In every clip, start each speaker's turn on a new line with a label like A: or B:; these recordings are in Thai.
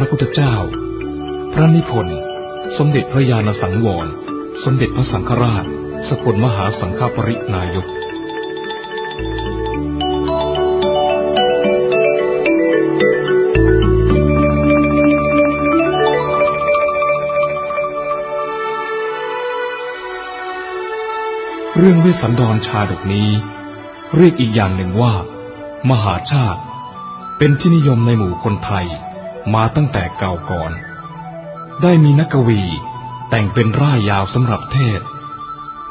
A: ระพุทธเจ้า พระนิพนธ์สมเด็จพระญาณสังวร สมเด็จพระสังฆราช สกลมหาสังฆปรินายกเรื่องเวสสันดรชาดกนี้ เรียกอีกอย่างหนึ่งว่า มหาชาติ เป็นที่นิยมในหมู่คนไทย มาตั้งแต่เก่าก่อน ได้มีนักกวีแต่งเป็นร่ายยาวสำหรับเทศ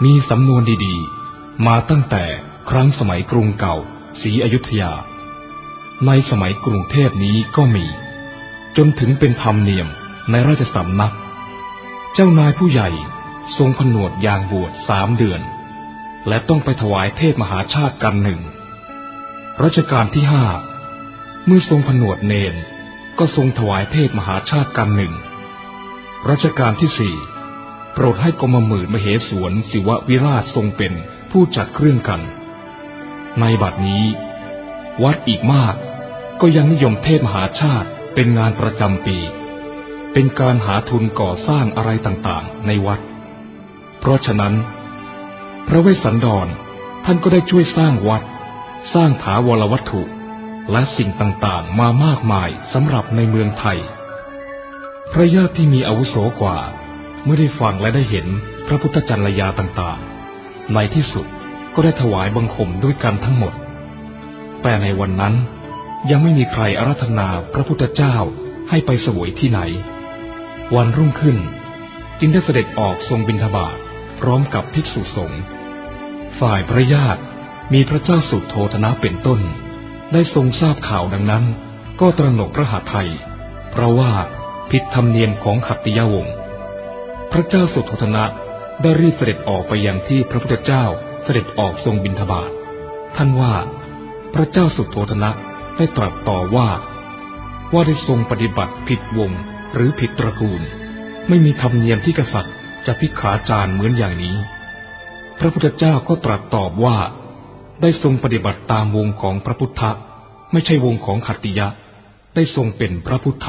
A: มีสำนวนดีๆ มาตั้งแต่ครั้งสมัยกรุงเก่าศรีอยุธยา ในสมัยกรุงเทพนี้ก็มี จนถึงเป็นธรรมเนียมในราชสำนัก เจ้านายผู้ใหญ่ทรงผนวดยางบวชสามเดือน และต้องไปถวายเทศมหาชาติกันหนึ่งรัชกาลที่ห้าเมื่อทรงผนวดเนน ก็ทรงถวายเทศมหาชาติกันหนึ่ง รัชกาลที่สี่โปรดให้กรมหมื่นมเหสวนศิววิราชทรงเป็นผู้จัดเครื่องกัน ในบัดนี้ วัดอีกมากก็ยังนิยมเทศมหาชาติเป็นงานประจำปี เป็นการหาทุนก่อสร้างอะไรต่างๆ ในวัด เพราะฉะนั้น พระเวสสันดรท่านก็ได้ช่วยสร้างวัด สร้างถาวรวัตถุ และสิ่งต่างๆ มามากมายสำหรับในเมืองไทย พระญาติที่มีอาวุโสกว่า เมื่อได้ฟังและได้เห็นพระพุทธจรรยาต่างๆ ในที่สุดก็ได้ถวายบังคมด้วยกันทั้งหมด แต่ในวันนั้นยังไม่มีใครอารัธนาพระพุทธเจ้าให้ไปสวยที่ไหน วันรุ่งขึ้น จึงได้เสด็จออกทรงบิณฑบาตพร้อมกับภิกษุสงฆ์ฝ่ายพระญาติมีพระเจ้าสุโธธนะเป็นต้น ได้ทรงทราบข่าวดังนั้น ก็ตระหนกพระหฤทัยเพราะว่าผิดธรรมเนียมของขัตติยวงศ์พระเจ้าสุโธนะได้รีบเสด็จออกไปยังที่พระพุทธเจ้าเสด็จออกทรงบิณฑบาตท่านว่า พระเจ้าสุโธธนะได้ตรัสต่อว่า ว่าได้ทรงปฏิบัติผิดวงหรือผิดตระกูล ไม่มีธรรมเนียมที่กษัตริย์จะพิขาจารเหมือนอย่างนี้ พระพุทธเจ้าก็ตรัสตอบว่า ได้ทรงปฏิบัติตามวงของพระพุทธ ไม่ใช่วงของขัตติยะ ได้ทรงเป็นพระพุทธ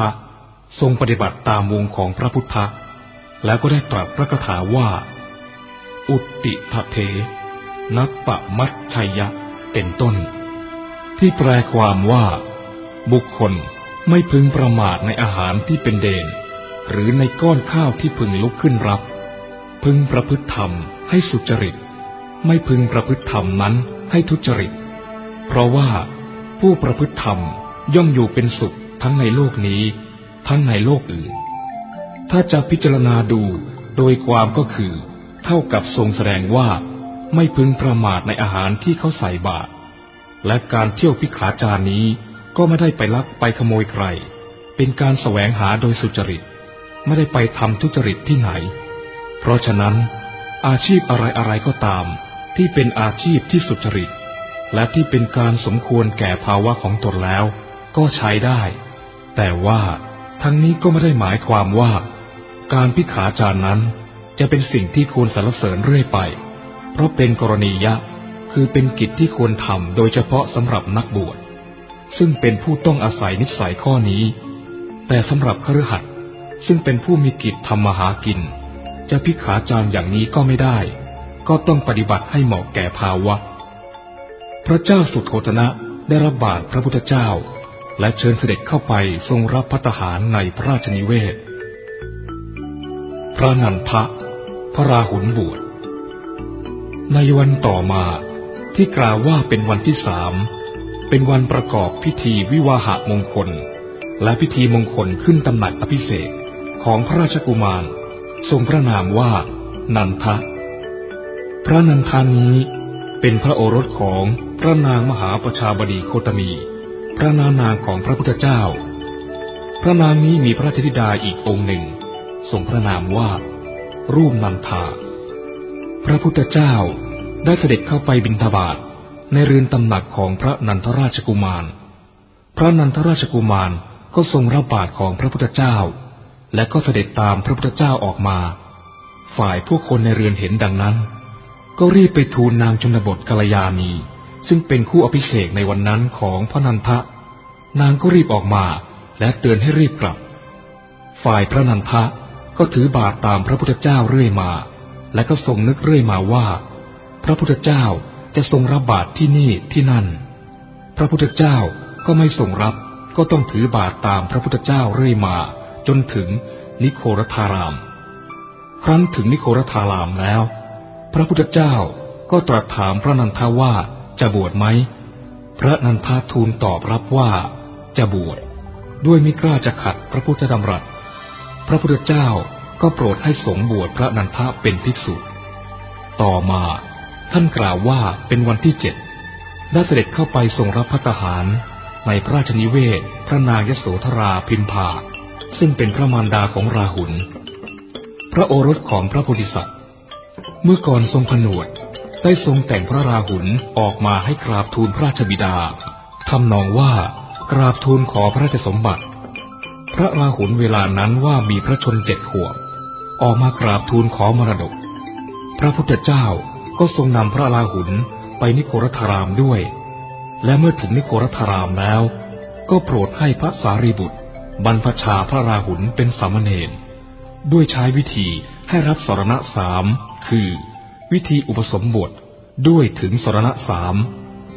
A: ทรงปฏิบัติตามวงของพระพุทธ แล้วก็ได้ตรัสพระคาถาว่า อุตติทเท นักปะมัชชัยยะ เป็นต้น ที่แปลความว่า บุคคลไม่พึงประมาทในอาหารที่เป็นเดน หรือในก้อนข้าวที่พึงลุกขึ้นรับ พึงประพฤติธรรมให้สุจริต ไม่พึงประพฤติธรรมนั้น ให้ทุจริต เพราะว่าผู้ประพฤติธรรมย่อมอยู่เป็นสุขทั้งในโลกนี้ ทั้งในโลกอื่น ถ้าจะพิจารณาดูโดยความก็คือ เท่ากับทรงแสดงว่า ไม่พึงประมาทในอาหารที่เขาใส่บาตรและการเที่ยวพิขาจารนี้ก็ไม่ได้ไปลักไปขโมยใคร เป็นการแสวงหาโดยสุจริต ไม่ได้ไปทำทุจริตที่ไหน เพราะฉะนั้น อาชีพอะไรอะไรก็ตาม ที่เป็นอาชีพที่สุจริต และที่เป็นการสมควรแก่ภาวะของตนแล้ว ก็ใช้ได้ แต่ว่าทั้งนี้ก็ไม่ได้หมายความว่า การพิขาจารนั้น จะเป็นสิ่งที่ควรสรรเสริญเรื่อยไป เพราะเป็นกรณียะ คือเป็นกิจที่ควรทำโดยเฉพาะสำหรับนักบวช ซึ่งเป็นผู้ต้องอาศัยนิสัยข้อนี้ แต่สำหรับคฤหัสถ์ซึ่งเป็นผู้มีกิจทำมาหากิน จะพิขาจารอย่างนี้ก็ไม่ได้ ก็ต้องปฏิบัติให้เหมาะแก่ภาวะ พระเจ้าสุโธทนะได้รับบาตรพระพุทธเจ้า และเชิญเสด็จเข้าไปทรงรับพัตหารในพระราชนิเวศ พระนันทะ พระราหุลบวช ในวันต่อมาที่กล่าวว่าเป็นวันที่สามเป็นวันประกอบพิธีวิวาหะมงคล และพิธีมงคลขึ้นตำหนักอภิเษกของพระราชกุมาร ทรงพระนามว่า นันทะ พระนันทานี้เป็นพระโอรสของพระนางมหาประชาบดีโคตมี พระนานางของพระพุทธเจ้า พระนางนี้มีพระราชธิดาอีกองค์หนึ่งทรงพระนามว่า รูปนันทา พระพุทธเจ้าได้เสด็จเข้าไปบิณฑบาตในเรือนตำหนักของพระนันทราชกุมาร พระนันทราชกุมารก็ทรงรับบาตรของพระพุทธเจ้า และก็เสด็จตามพระพุทธเจ้าออกมา ฝ่ายผู้คนในเรือนเห็นดังนั้น ก็รีบไปทูลนางชนบทกัลยาณี ซึ่งเป็นคู่อภิเษกในวันนั้นของพระนันทะ นางก็รีบออกมาและเตือนให้รีบกลับ ฝ่ายพระนันทะก็ถือบาทตามพระพุทธเจ้าเรื่อยมา และก็ทรงนึกเรื่อยมาว่า พระพุทธเจ้าจะทรงรับบาตรที่นี่ที่นั่น พระพุทธเจ้าก็ไม่ทรงรับก็ต้องถือบาตรตามพระพุทธเจ้าเรื่อยมา จนถึงนิโครธาราม ครั้นถึงนิโครธารามแล้ว พระพุทธเจ้าก็ตรัสถามพระนันทาว่าจะบวชไหม พระนันทาทูลตอบรับว่าจะบวชด้วยไม่กล้าจะขัดพระพุทธดำรัส พระพุทธเจ้าก็โปรดให้สงบวชพระนันทะเป็นภิกษุ ต่อมาท่านกล่าวว่าเป็นวันที่เจ็ดได้เสด็จเข้าไปทรงรับพัตหาร ในพระราชนิเวศ พระนางยโสธราพิมพาซึ่งเป็นพระมารดาของราหุล พระโอรสของพระโพธิสัตว์ เมื่อก่อนทรงผนวด ได้ทรงแต่งพระราหุลออกมาให้กราบทูลพระราชบิดาทำนองว่ากราบทูลขอพระราชสมบัติ พระราหุลเวลานั้นว่ามีพระชนเจ็ดขวบ ออกมากราบทูลขอมรดก พระพุทธเจ้าก็ทรงนำพระราหุลไปนิโครธารามด้วย และเมื่อถึงนิโครธารามแล้ว ก็โปรดให้พระสารีบุตร บรรพชาพระราหุลเป็นสามเณรด้วยใช้วิธีให้รับสรณะสาม คือ วิธีอุปสมบทด้วยถึงสรณะสาม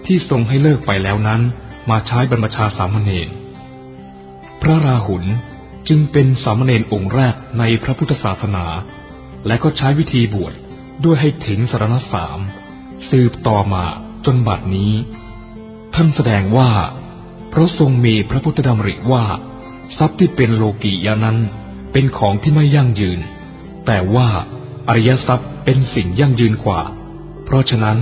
A: ที่ทรงให้เลิกไปแล้วนั้น มาใช้บรรพชาสามเณรพระราหุลจึงเป็นสามเณรองค์แรกในพระพุทธศาสนา และก็ใช้วิธีบวชด้วยให้ถึงสรณสามสืบต่อมาจนบัดนี้ ท่านแสดงว่า เพราะทรงมีพระพุทธดำริว่า ทรัพย์ที่เป็นโลกียานั้นเป็นของที่ไม่ยั่งยืน แต่ว่า อริยทรัพย์เป็นสิ่งยั่งยืนกว่า เพราะฉะนั้น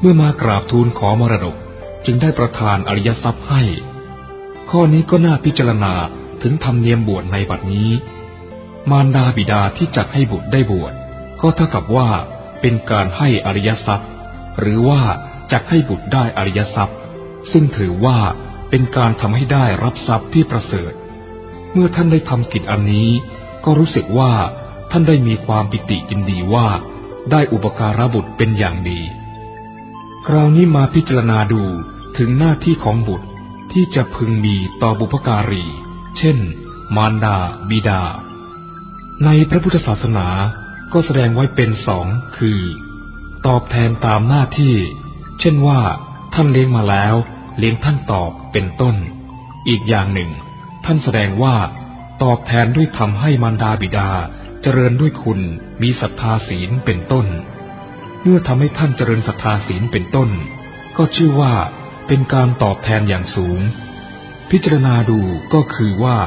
A: เมื่อมากราบทูลขอมรดกจึงได้ประทานอริยทรัพย์ให้ ข้อนี้ก็น่าพิจารณาถึงธรรมเนียมบวชในบัดนี้ มารดาบิดาที่จัดให้บุตรได้บวชก็เท่ากับว่าเป็นการให้อริยทรัพย์ หรือว่าจะให้บุตรได้อริยทรัพย์ ซึ่งถือว่าเป็นการทำให้ได้รับทรัพย์ที่ประเสริฐ เมื่อท่านได้ทำกิจอันนี้ ก็รู้สึกว่า ท่านได้มีความปิติยินดีว่า ได้อุปการะบุตรเป็นอย่างดี คราวนี้มาพิจารณาดูถึงหน้าที่ของบุตรที่จะพึงมีต่อบุพการี เช่น มารดา บิดา ในพระพุทธศาสนาก็แสดงไว้เป็นสองคือ ตอบแทนตามหน้าที่ เช่นว่า ท่านเลี้ยงมาแล้ว เลี้ยงท่านตอบเป็นต้น อีกอย่างหนึ่ง ท่านแสดงว่า ตอบแทนด้วยทำให้มารดาบิดา เจริญด้วยคุณมีศรัทธาศีลเป็นต้น เมื่อทำให้ท่านเจริญศรัทธาศีลเป็นต้น ก็ชื่อว่าเป็นการตอบแทนอย่างสูง พิจารณาดูก็คือว่า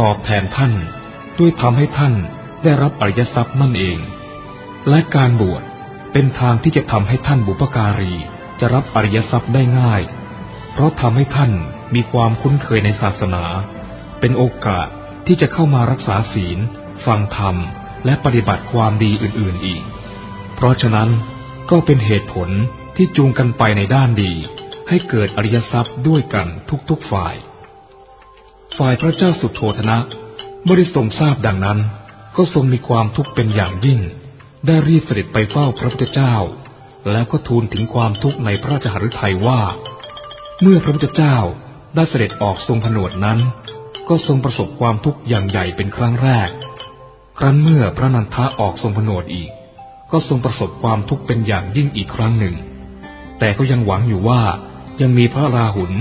A: ตอบแทนท่าน ด้วยทำให้ท่านได้รับอริยทรัพย์นั่นเอง และการบวชเป็นทางที่จะทำให้ท่านบุปการีจะรับอริยทรัพย์ได้ง่าย เพราะทำให้ท่านมีความคุ้นเคยในศาสนา เป็นโอกาสที่จะเข้ามารักษาศีล ฟังธรรม และปฏิบัติความดีอื่นๆอีก เพราะฉะนั้นก็เป็นเหตุผลที่จูงกันไปในด้านดี ให้เกิดอริยทรัพย์ด้วยกันทุกๆฝ่าย ฝ่ายพระเจ้าสุโธธนะเมื่อได้ทรงทราบดังนั้น ก็ทรงมีความทุกข์เป็นอย่างยิ่ง ได้รีบเสด็จไปเฝ้าพระพุทธเจ้า แล้วก็ทูลถึงความทุกข์ในพระราชหฤทัยว่า เมื่อพระพุทธเจ้าได้เสด็จออกทรงผนวดนั้น ก็ทรงประสบความทุกข์อย่างใหญ่เป็นครั้งแรก ครั้นเมื่อพระนันทะออกทรงผนวดอีก ก็ทรงประสบความทุกข์เป็นอย่างยิ่งอีกครั้งหนึ่ง แต่ก็ยังหวังอยู่ว่ายังมีพระราหุล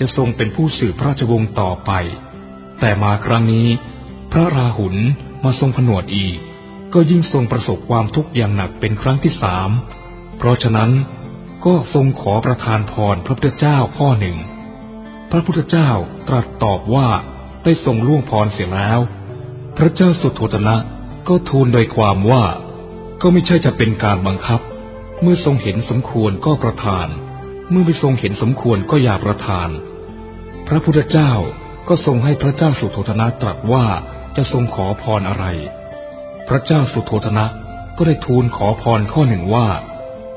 A: จะทรงเป็นผู้สืบพระราชวงศ์ต่อไป แต่มาครั้งนี้ พระราหุลมาทรงผนวดอีก ก็ยิ่งทรงประสบความทุกข์อย่างหนักเป็นครั้งที่สาม เพราะฉะนั้นก็ทรงขอประทานพรพระพุทธเจ้าข้อหนึ่ง พระพุทธเจ้าตรัสตอบว่าได้ทรงล่วงพรเสียแล้ว พระเจ้าสุโธทนะก็ทูลโดยความว่า ก็ไม่ใช่จะเป็นการบังคับ เมื่อทรงเห็นสมควรก็ประทาน เมื่อไม่ทรงเห็นสมควรก็อย่าประทาน พระพุทธเจ้าก็ทรงให้พระเจ้าสุโธทนะตรัสว่าจะทรงขอพรอะไร พระเจ้าสุโธทนะก็ได้ทูลขอพรข้อหนึ่งว่า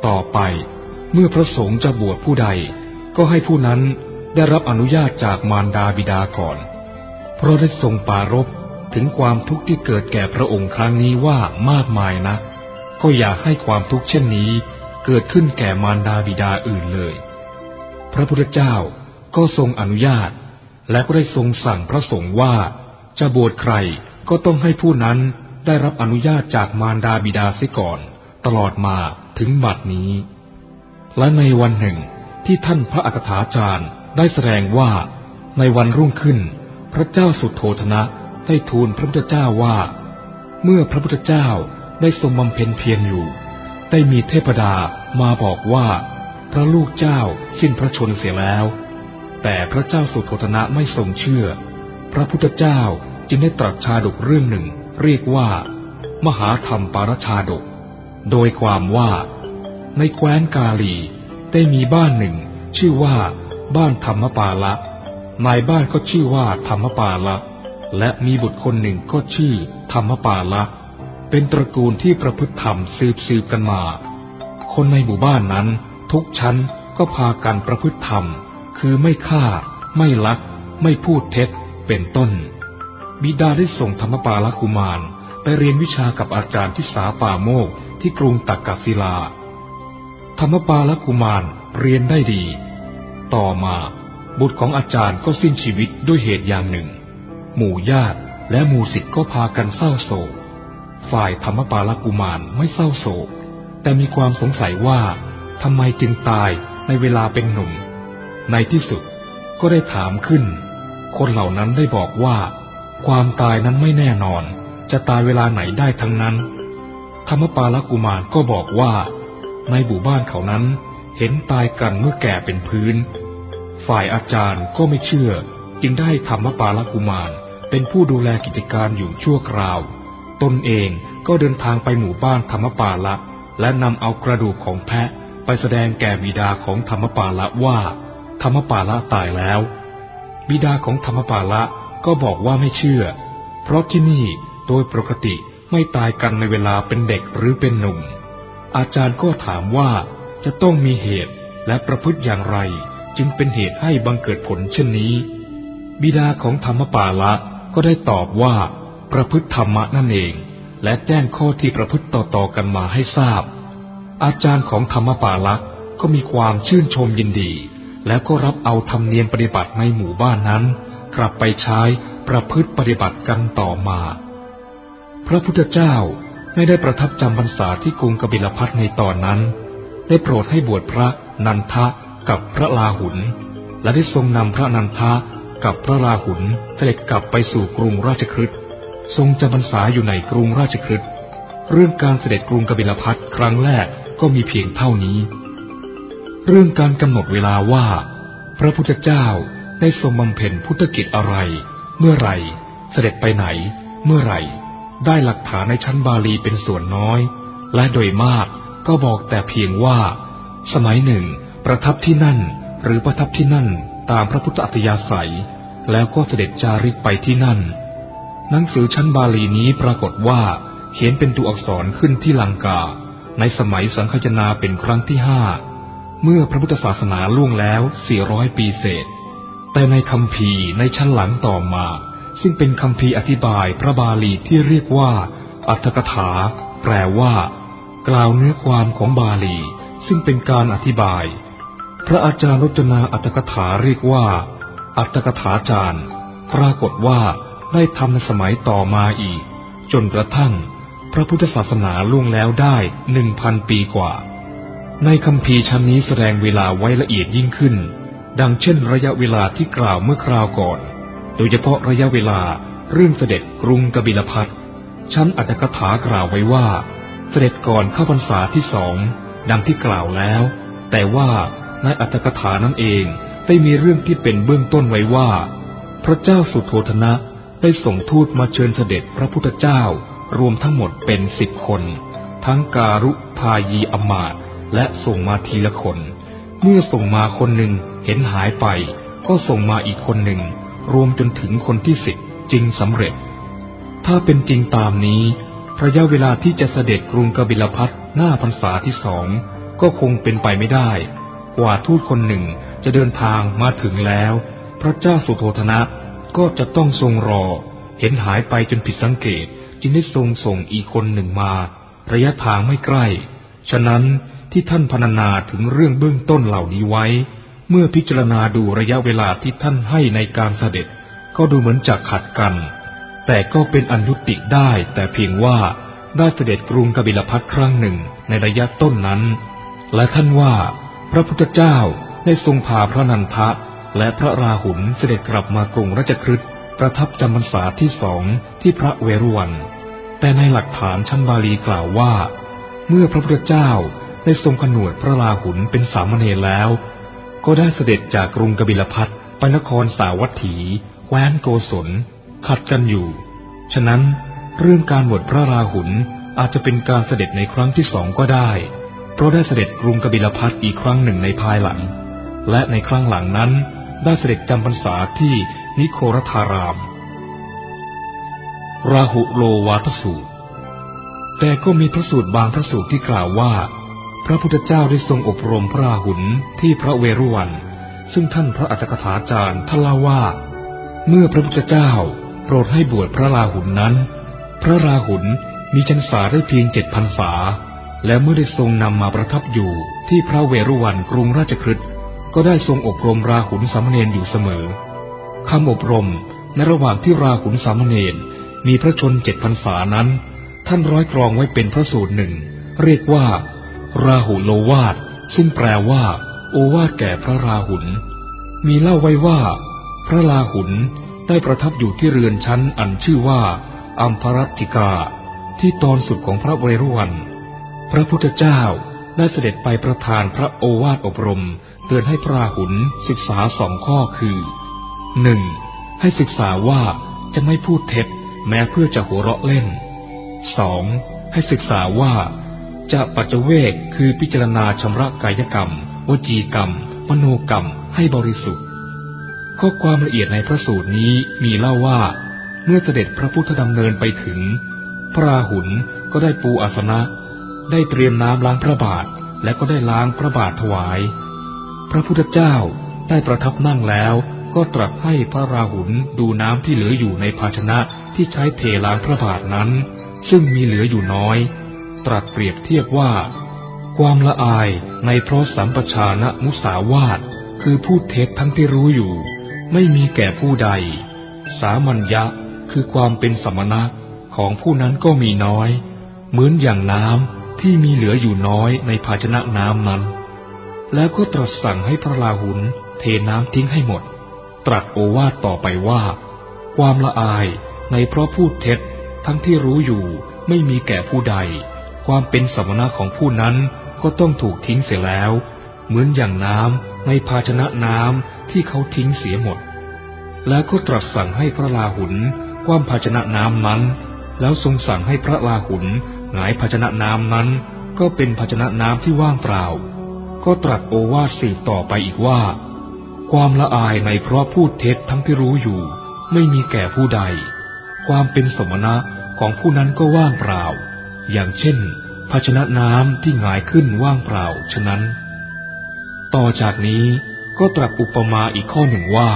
A: ต่อไป เมื่อพระสงฆ์จะบวชผู้ใด ก็ให้ผู้นั้นได้รับอนุญาตจากมารดาบิดาก่อน เพราะได้ทรงปารบ ถึงความทุกข์ที่เกิดแก่พระองค์ครั้งนี้ว่ามากมายนะก็อย่าให้ความทุกข์เช่นนี้เกิดขึ้นแก่มารดาบิดาอื่นเลย พระพุทธเจ้าก็ทรงอนุญาต และก็ได้ทรงสั่งพระสงฆ์ว่า จะบวชใครก็ต้องให้ผู้นั้นได้รับอนุญาตจากมารดาบิดาเสียก่อน ตลอดมาถึงบัดนี้ และในวันหนึ่งที่ท่านพระอัคถาจารย์ได้แสดงว่าในวันรุ่งขึ้น พระเจ้าสุดโทธนะ ได้ทูลพระพุทธเจ้าว่า เมื่อพระพุทธเจ้าได้ทรงบำเพ็ญเพียรอยู่ ได้มีเทพดามาบอกว่า พระลูกเจ้าสิ้นพระชนเสียแล้ว แต่พระเจ้าสุโธธนะไม่ทรงเชื่อ พระพุทธเจ้าจึงได้ตรัสชาดกเรื่องหนึ่ง เรียกว่า มหาธรรมปารชาดก โดยความว่า ในแคว้นกาลีได้มีบ้านหนึ่ง ชื่อว่า บ้านธรรมปาละนายบ้านก็ชื่อว่าธรรมปาละ และมีบุตรคนหนึ่งก็ชื่อ ธรรมปาละเป็นตระกูลที่ประพฤติธรรมสืบสืบกันมา คนในหมู่บ้านนั้น ทุกชั้นก็พากันประพฤติธรรม คือไม่ฆ่า ไม่ลัก ไม่พูดเท็จ เป็นต้น บิดาได้ส่งธรรมปาลกุมาร ไปเรียนวิชากับอาจารย์ที่สาป่าโมกที่กรุงตักกศิลา ธรรมปาลกุมารเรียนได้ดี ต่อมาบุตรของอาจารย์ก็สิ้นชีวิตด้วยเหตุอย่างหนึ่ง หมู่ญาติและหมู่ศิษย์ก็พากันเศร้าโศก ฝ่ายธรรมปาลกุมารไม่เศร้าโศก แต่มีความสงสัยว่าทำไมจึงตายในเวลาเป็นหนุ่ม ในที่สุดก็ได้ถามขึ้น คนเหล่านั้นได้บอกว่า ความตายนั้นไม่แน่นอน จะตายเวลาไหนได้ทั้งนั้น ธรรมปาลกุมารก็บอกว่า ในหมู่บ้านเขานั้นเห็นตายกันเมื่อแก่เป็นพื้น ฝ่ายอาจารย์ก็ไม่เชื่อ จึงได้ธรรมปาลกุมาร เป็นผู้ดูแลกิจการอยู่ชั่วคราว ตนเองก็เดินทางไปหมู่บ้านธรรมปาละ และนำเอากระดูกของแพะไปแสดงแก่บิดาของธรรมปาละว่า ธรรมปาละตายแล้ว บิดาของธรรมปาละก็บอกว่าไม่เชื่อ เพราะที่นี่โดยปกติไม่ตายกันในเวลาเป็นเด็กหรือเป็นหนุ่ม อาจารย์ก็ถามว่าจะต้องมีเหตุและประพฤติอย่างไร จึงเป็นเหตุให้บังเกิดผลเช่นนี้ บิดาของธรรมปาละ ก็ได้ตอบว่า ประพฤติธรรมะนั่นเอง และแจ้งข้อที่ประพฤติต่อๆกันมาให้ทราบ อาจารย์ของธรรมปาลักษ์ก็มีความชื่นชมยินดี แล้วก็รับเอาธรรมเนียมปฏิบัติในหมู่บ้านนั้น กลับไปใช้ประพฤติปฏิบัติกันต่อมา พระพุทธเจ้าไม่ได้ประทับจำพรรษาที่กรุงกบิลพัทในตอนนั้น ได้โปรดให้บวชพระนันทะกับพระลาหุน และได้ทรงนำพระนันทะ กับพระลาหุนเสด็จกลับไปสู่กรุงราชคฤห์ทรงจำพรรษาอยู่ในกรุงราชคฤห์เรื่องการเสด็จกรุงกบิลพัทครั้งแรกก็มีเพียงเท่านี้ เรื่องการกำหนดเวลาว่า พระพุทธเจ้าได้ทรงบำเพ็ญพุทธกิจอะไร เมื่อไรเสด็จไปไหน เมื่อไรได้หลักฐานในชั้นบาลีเป็นส่วนน้อย และโดยมากก็บอกแต่เพียงว่า สมัยหนึ่ง ประทับที่นั่นหรือประทับที่นั่น ตามพระพุทธอัตยาศัย แล้วก็เสด็จจาริกไปที่นั่น หนังสือชั้นบาลีนี้ปรากฏว่าเขียนเป็นตัวอักษรขึ้นที่ลังกา ในสมัยสังคจนาเป็นครั้งที่ห้าเมื่อพระพุทธศาสนาล่วงแล้ว 400 ปีเศษ แต่ในคำพีในชั้นหลังต่อมา ซึ่งเป็นคำพีอธิบายพระบาลีที่เรียกว่า อัตถกถา แปลว่า กล่าวเนื้อความของบาลี ซึ่งเป็นการอธิบาย พระอาจารย์รจนาอัตถกถาเรียกว่า อัตถกถาจารย์ ปรากฏว่าได้ทำในสมัยต่อมาอีก จนกระทั่ง พระพุทธศาสนาล่วงแล้วได้หนึ่งพันปีกว่า ในคำพีชั้นนี้แสดงเวลาไว้ละเอียดยิ่งขึ้น ดังเช่นระยะเวลาที่กล่าวเมื่อคราวก่อน โดยเฉพาะระยะเวลาเรื่องเสด็จกรุงกบิลพัทชั้นอัตถกถากล่าวไว้ว่า เสด็จก่อนเข้าพรรษาที่สองดังที่กล่าวแล้ว แต่ว่า ในอัตถกถานั้นเองได้มีเรื่องที่เป็นเบื้องต้นไว้ว่า พระเจ้าสุโธธนะได้ส่งทูตมาเชิญเสด็จพระพุทธเจ้ารวมทั้งหมดเป็นสิบคน ทั้งการุทายีอมาตและส่งมาทีละคน เมื่อส่งมาคนหนึ่งเห็นหายไป ก็ส่งมาอีกคนหนึ่ง รวมจนถึงคนที่สิบจึงสำเร็จ ถ้าเป็นจริงตามนี้ระยะเวลาที่จะเสด็จกรุงกบิลพัทหน้าพรรษาที่สองก็คงเป็นไปไม่ได้ กว่าทูตคนหนึ่งจะเดินทางมาถึงแล้ว พระเจ้าสุโธธนะก็จะต้องทรงรอ เห็นหายไปจนผิดสังเกตจึงได้ทรงส่งอีกคนหนึ่งมา ระยะทางไม่ใกล้ ฉะนั้นที่ท่านพรรณนาถึงเรื่องเบื้องต้นเหล่านี้ไว้ เมื่อพิจารณาดูระยะเวลาที่ท่านให้ในการเสด็จ ก็ดูเหมือนจะขัดกัน แต่ก็เป็นอันยุติได้ แต่เพียงว่าได้เสด็จกรุงกบิลพัทครั้งหนึ่งในระยะต้นนั้น และท่านว่า พระพุทธเจ้าได้ทรงพาพระนันทะ และพระราหุลเสด็จกลับมากรุงราชคฤห์ประทับจำพรรษาที่สองที่พระเวรุวัน แต่ในหลักฐานชั้นบาลีกล่าวว่า เมื่อพระพุทธเจ้าได้ทรงขนวดพระราหุลเป็นสามเณรแล้ว ก็ได้เสด็จจากกรุงกบิลพัทไปนครสาวัตถี แคว้นโกศล ขัดกันอยู่ ฉะนั้นเรื่องการบวชพระราหุลอาจจะเป็นการเสด็จในครั้งที่สองก็ได้ ราะได้เสด็จกรุงกบิลพัทอีกครั้งหนึ่งในภายหลัง และในครั้งหลังนั้นได้เสด็จจำพรรษาที่นิโครธาราม ราหุโลวาทสูตร แต่ก็มีพระสูตรบางพระสูตรที่กล่าวว่า พระพุทธเจ้าได้ทรงอบรมพระราหุลที่พระเวรุวัน ซึ่งท่านพระอัจฉริาจารย์ท่านเล่าว่า เมื่อพระพุทธเจ้าโปรดให้บวชพระราหุลนั้น พระราหุลมีชันษาได้เพียงเจ็ดพันษา และเมื่อได้ทรงนำมาประทับอยู่ที่พระเวรุวันกรุงราชคฤห์ก็ได้ทรงอบรมราหุลสามเณรอยู่เสมอคำอบรมในระหว่างที่ราหุลสามเณรมีพระชนเจ็ดพรรษานั้น ท่านร้อยกรองไว้เป็นพระสูตรหนึ่ง เรียกว่า ราหุโลวาดซึ่งแปลว่า โอวาดแก่พระราหุลมีเล่าไว้ว่า พระราหุลได้ประทับอยู่ที่เรือนชั้นอันชื่อว่าอัมพรัติกา ที่ตอนสุดของพระเวรุวัน พระพุทธเจ้าได้เสด็จไปประทานพระโอวาทอบรม เตือนให้พระราหุลศึกษาสองข้อคือหนึ่งให้ศึกษาว่าจะไม่พูดเท็จแม้เพื่อจะหัวเราะเล่นสองให้ศึกษาว่า จะปัจจเวกคือพิจารณาชำระกายกรรม วจีกรรม มโนกรรมให้บริสุทธิ์ ข้อความละเอียดในพระสูตรนี้มีเล่าว่า เมื่อเสด็จพระพุทธดำเนินไปถึง พระราหุลก็ได้ปูอาสนะ ได้เตรียมน้ำล้างพระบาทและก็ได้ล้างพระบาทถวาย พระพุทธเจ้าได้ประทับนั่งแล้วก็ตรัสให้พระราหุลดูน้ำที่เหลืออยู่ในภาชนะที่ใช้เทล้างพระบาทนั้น ซึ่งมีเหลืออยู่น้อย ตรัสเปรียบเทียบว่า ความละอายในเพราะสัมปชานะมุสาวาทคือพูดเท็จทั้งที่รู้อยู่ ไม่มีแก่ผู้ใด สามัญญะคือความเป็นสมณะของผู้นั้นก็มีน้อย เหมือนอย่างน้ำ ที่มีเหลืออยู่น้อยในภาชนะน้ำนั้น แล้วก็ตรัสสั่งให้พระราหุลเทน้ำทิ้งให้หมด ตรัสโอวาทต่อไปว่า ความละอายในเพราะพูดเท็จทั้งที่รู้อยู่ไม่มีแก่ผู้ใด ความเป็นสมณะของผู้นั้นก็ต้องถูกทิ้งเสียแล้ว เหมือนอย่างน้ำในภาชนะน้ำที่เขาทิ้งเสียหมด แล้วก็ตรัสสั่งให้พระลาหุนความภาชนะน้ำนั้น แล้วทรงสั่งให้พระลาหุน หงายภาชนะน้ำนั้น ก็เป็นภาชนะน้ำที่ว่างเปล่า ก็ตรัสโอวาทสืบต่อไปอีกว่า ความละอายในเพราะพูดเท็จทั้งที่รู้อยู่ ไม่มีแก่ผู้ใด ความเป็นสมณะของผู้นั้นก็ว่างเปล่า อย่างเช่น ภาชนะน้ำที่หงายขึ้นว่างเปล่าฉะนั้น ต่อจากนี้ก็ตรัสอุปมาอีกข้อหนึ่งว่า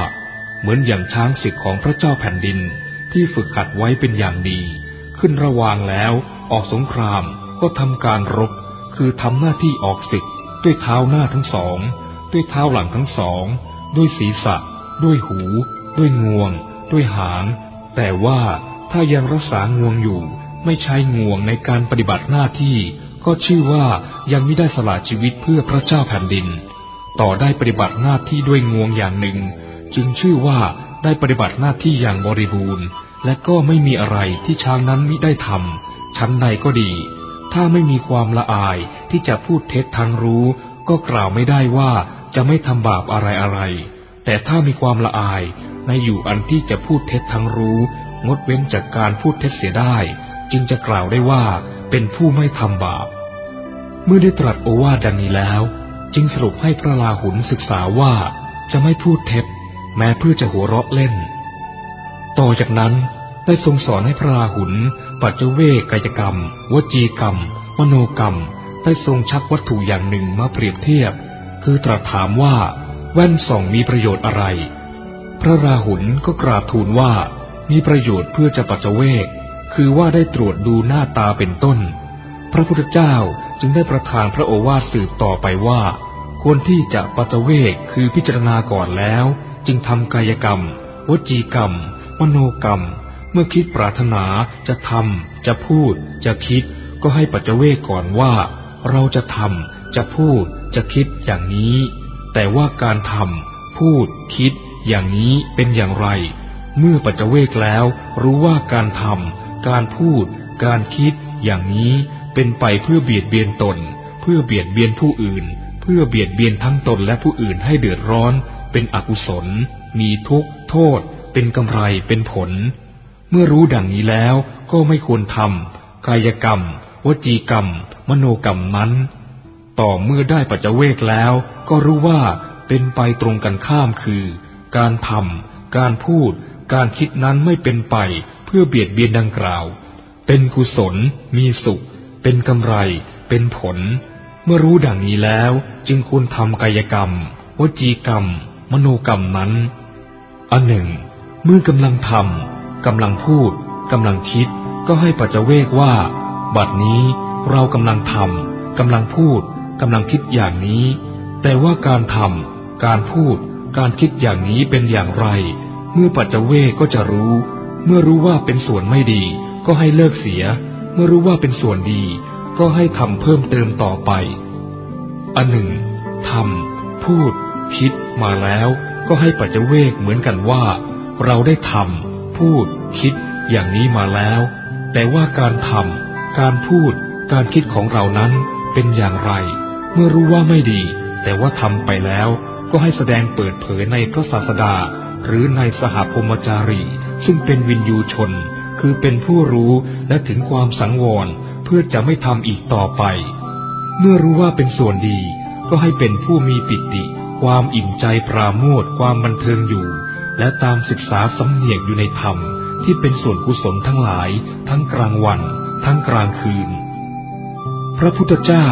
A: เหมือนอย่างช้างศึกของพระเจ้าแผ่นดินที่ฝึกหัดไว้เป็นอย่างดี ขึ้นระวางแล้ว ออกสงครามก็ทำการรบ คือทำหน้าที่ออกศึก ด้วยเท้าหน้าทั้งสอง ด้วยเท้าหลังทั้งสอง ด้วยศีรษะ ด้วยหู ด้วยงวง ด้วยหาง แต่ว่าถ้ายังรักษางวงอยู่ ไม่ใช้งวงในการปฏิบัติหน้าที่ ก็ชื่อว่ายังไม่ได้สละชีวิตเพื่อพระเจ้าแผ่นดิน ต่อได้ปฏิบัติหน้าที่ด้วยงวงอย่างหนึ่ง จึงชื่อว่าได้ปฏิบัติหน้าที่อย่างบริบูรณ์ และก็ไม่มีอะไรที่ช้างนั้นมิได้ทำ ชั้นใดก็ดี ถ้าไม่มีความละอายที่จะพูดเท็จทางรู้ ก็กล่าวไม่ได้ว่าจะไม่ทำบาปอะไรอะไร แต่ถ้ามีความละอายในอยู่อันที่จะพูดเท็จทั้งรู้ งดเว้นจากการพูดเท็จเสียได้ จึงจะกล่าวได้ว่าเป็นผู้ไม่ทำบาป เมื่อได้ตรัสโอวาทดังนี้แล้ว จึงสรุปให้พระลาหุนศึกษาว่าจะไม่พูดเท็จ แม้เพื่อจะหัวเราะเล่น ต่อจากนั้นได้ทรงสอนให้พระลาหุน ปัจเจเวกกายกรรม วจีกรรม มโนกรรม ได้ทรงชักวัตถุอย่างหนึ่งมาเปรียบเทียบ คือตรัสถามว่า แว่นส่องมีประโยชน์อะไร พระราหุลก็กราบทูลว่า มีประโยชน์เพื่อจะปัจเจเวก คือว่าได้ตรวจดูหน้าตาเป็นต้น พระพุทธเจ้าจึงได้ประทานพระโอวาทสืบต่อไปว่า ควรที่จะปัจเวกคือพิจารณาก่อนแล้ว จึงทำกายกรรม วจีกรรม มโนกรรม มื่อคิดปรารถนาจะทำจะพูด จะคิด ก็ให้ปัจเวกก่อนว่า เราจะทำจะพูด จะคิดอย่างนี้ แต่ว่าการทำพูด คิด อย่างนี้เป็นอย่างไร เมื่อปัจเวกแล้ว รู้ว่าการทำการพูด การคิด อย่างนี้เป็นไปเพื่อเบียดเบียนตน เพื่อเบียดเบียนผู้อื่น เพื่อเบียดเบียนทั้งตนและผู้อื่นให้เดือดร้อน เป็นอกุศล มีทุกข์ โทษ เป็นกำไรเป็นผล มื่อรู้ดังนี้แล้วก็ไม่ควรทำกายกรรม วจีกรรม มโนกรรมนั้น ต่อเมื่อได้ปัจเวกแล้ว ก็รู้ว่าเป็นไปตรงกันข้ามคือ การทำการพูด การคิดนั้นไม่เป็นไปเพื่อเบียดเบียนดังกล่าว เป็นกุศล มีสุข เป็นกำไร เป็นผล เมื่อรู้ดังนี้แล้วจึงควรทำกายกรรม วจีกรรม มโนกรรมนั้น อันหนึ่ง เมื่อกำลังทำ กำลังพูดกำลังคิด ก็ให้ปัจเจเวกว่า บัดนี้เรากำลังทำกำลังพูดกำลังคิดอย่างนี้ แต่ว่าการทำการพูด การคิดอย่างนี้เป็นอย่างไร เมื่อปัจเจเวกก็จะรู้ เมื่อรู้ว่าเป็นส่วนไม่ดี ก็ให้เลิกเสีย เมื่อรู้ว่าเป็นส่วนดี ก็ให้ทำเพิ่มเติมต่อไป อันหนึ่งทำพูด คิดมาแล้ว ก็ให้ปัจเจเวกเหมือนกันว่า เราได้ทำ พูด คิดอย่างนี้มาแล้ว แต่ว่าการทำการพูด การคิดของเรานั้นเป็นอย่างไร เมื่อรู้ว่าไม่ดี แต่ว่าทำไปแล้ว ก็ให้แสดงเปิดเผยในพระศาสดา หรือในสหพมจารี ซึ่งเป็นวินยูชน คือเป็นผู้รู้และถึงความสังวร เพื่อจะไม่ทำอีกต่อไป เมื่อรู้ว่าเป็นส่วนดี ก็ให้เป็นผู้มีปิติ ความอิ่มใจปราโมทความบันเทิงอยู่ และตามศึกษาสำเนียกอยู่ในธรรมที่เป็นส่วนกุศลทั้งหลาย ทั้งกลางวัน ทั้งกลางคืน พระพุทธเจ้า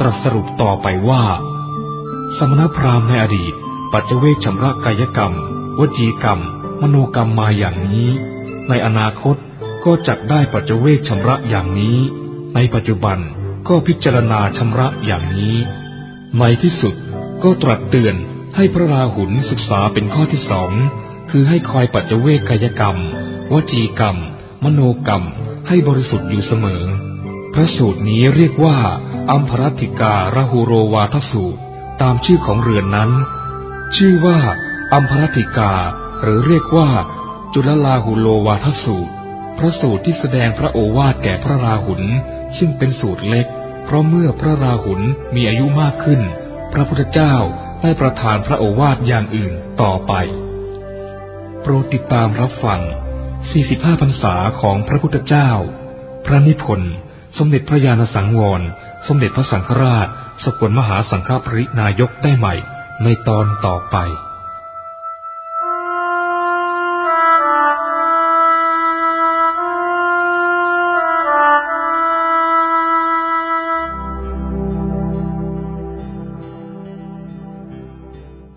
A: ตรัสสรุปต่อไปว่า สมณพราหมณ์ในอดีต ปัจเจเวกชำระกายกรรม วจีกรรม มโนกรรมมาอย่างนี้ ในอนาคตก็จักได้ปัจเวกชำระอย่างนี้ ในปัจจุบันก็พิจารณาชำระอย่างนี้ ในที่สุดก็ตรัสเตือนให้พระราหุลศึกษาเป็นข้อที่สอง คือให้คอยปัจเจเวกกายกรรม วจีกรรม มโนกรรม ให้บริสุทธิ์อยู่เสมอ พระสูตรนี้เรียกว่า อัมพรัติการหูโรวาทสูตร ตามชื่อของเรือนนั้น ชื่อว่าอัมพรัติกา หรือเรียกว่า จุลลาหุโลวาทสูตร พระสูตรที่แสดงพระโอวาทแก่พระราหุลซึ่งเป็นสูตรเล็ก เพราะเมื่อพระราหุลมีอายุมากขึ้น พระพุทธเจ้าได้ประทานพระโอวาทอย่างอื่นต่อไป โปรดติดตามรับฟัง 45 พรรษาของพระพุทธเจ้า พระนิพนธ์ สมเด็จพระญาณสังวร สมเด็จพระสังฆราช สกลมหาสังฆปรินายกได้ใหม่ ในตอนต่อไป